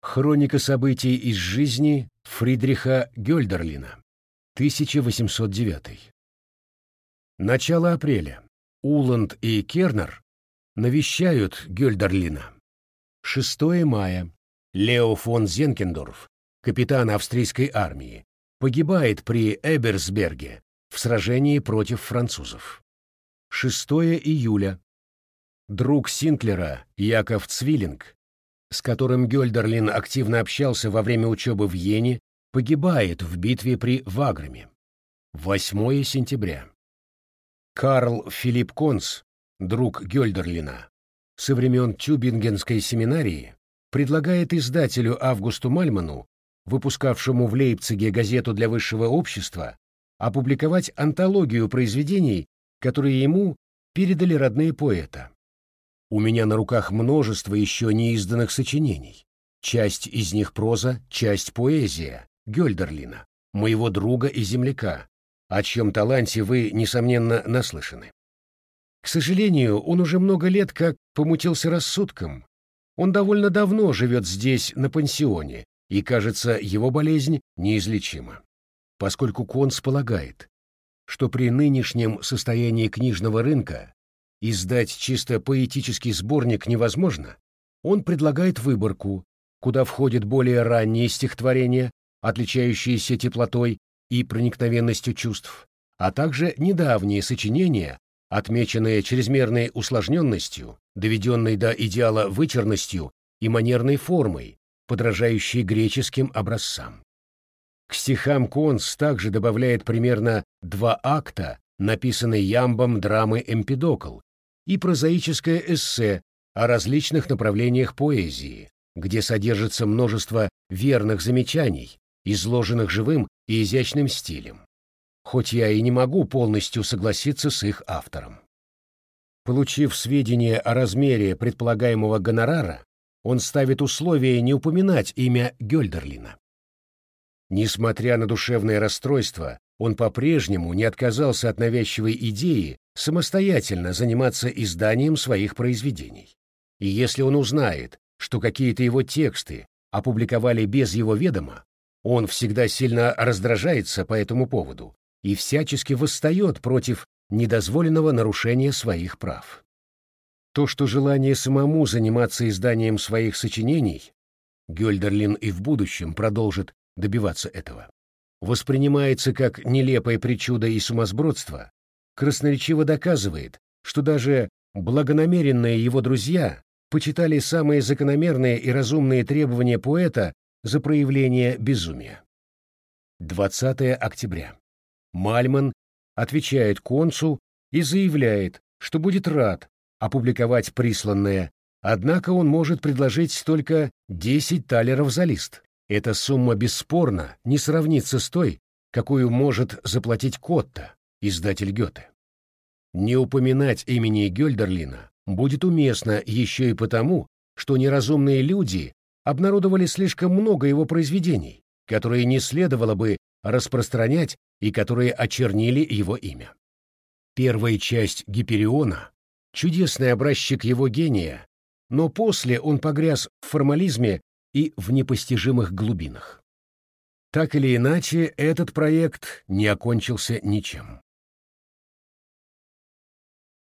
Хроника событий из жизни Фридриха Гёльдерлина. 1809. Начало апреля. Уланд и Кернер навещают Гёльдерлина. 6 мая. Лео фон Зенкендорф, капитан австрийской армии, погибает при Эберсберге в сражении против французов. 6 июля. Друг Синклера, Яков Цвиллинг, с которым Гёльдерлин активно общался во время учебы в Йене, погибает в битве при Ваграме. 8 сентября. Карл Филипп Конс, друг Гёльдерлина, со времен Тюбингенской семинарии, предлагает издателю Августу Мальману, выпускавшему в Лейпциге газету для высшего общества, опубликовать антологию произведений, которые ему передали родные поэта. У меня на руках множество еще неизданных сочинений. Часть из них проза, часть поэзия Гёльдерлина, моего друга и земляка, о чьем таланте вы, несомненно, наслышаны. К сожалению, он уже много лет как помутился рассудком. Он довольно давно живет здесь, на пансионе, и, кажется, его болезнь неизлечима. Поскольку Конс полагает, что при нынешнем состоянии книжного рынка издать чисто поэтический сборник невозможно, он предлагает выборку, куда входят более ранние стихотворения, отличающиеся теплотой и проникновенностью чувств, а также недавние сочинения, отмеченные чрезмерной усложненностью, доведенной до идеала вычурностью и манерной формой, подражающей греческим образцам. К стихам Конс также добавляет примерно два акта, написанные Ямбом драмы «Эмпидокл», и прозаическое эссе о различных направлениях поэзии, где содержится множество верных замечаний, изложенных живым и изящным стилем. Хоть я и не могу полностью согласиться с их автором. Получив сведения о размере предполагаемого гонорара, он ставит условие не упоминать имя Гёльдерлина. Несмотря на душевное расстройство, он по-прежнему не отказался от навязчивой идеи самостоятельно заниматься изданием своих произведений. И если он узнает, что какие-то его тексты опубликовали без его ведома, он всегда сильно раздражается по этому поводу и всячески восстает против недозволенного нарушения своих прав. То, что желание самому заниматься изданием своих сочинений, Гёльдерлин и в будущем продолжит добиваться этого, воспринимается как нелепое причуда и сумасбродство, красноречиво доказывает, что даже благонамеренные его друзья почитали самые закономерные и разумные требования поэта за проявление безумия. 20 октября. Мальман отвечает концу и заявляет, что будет рад опубликовать присланное, однако он может предложить только 10 талеров за лист. Эта сумма бесспорно не сравнится с той, какую может заплатить Котта, издатель Гёте. Не упоминать имени Гёльдерлина будет уместно еще и потому, что неразумные люди обнародовали слишком много его произведений, которые не следовало бы распространять и которые очернили его имя. Первая часть Гипериона — чудесный образчик его гения, но после он погряз в формализме и в непостижимых глубинах. Так или иначе, этот проект не окончился ничем.